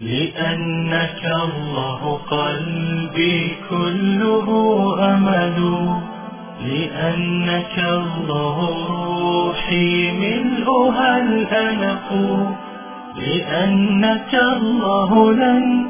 لأنك الله قلبي كله أمل. لأنك الله روحي ملؤها الأنق لأنك الله لن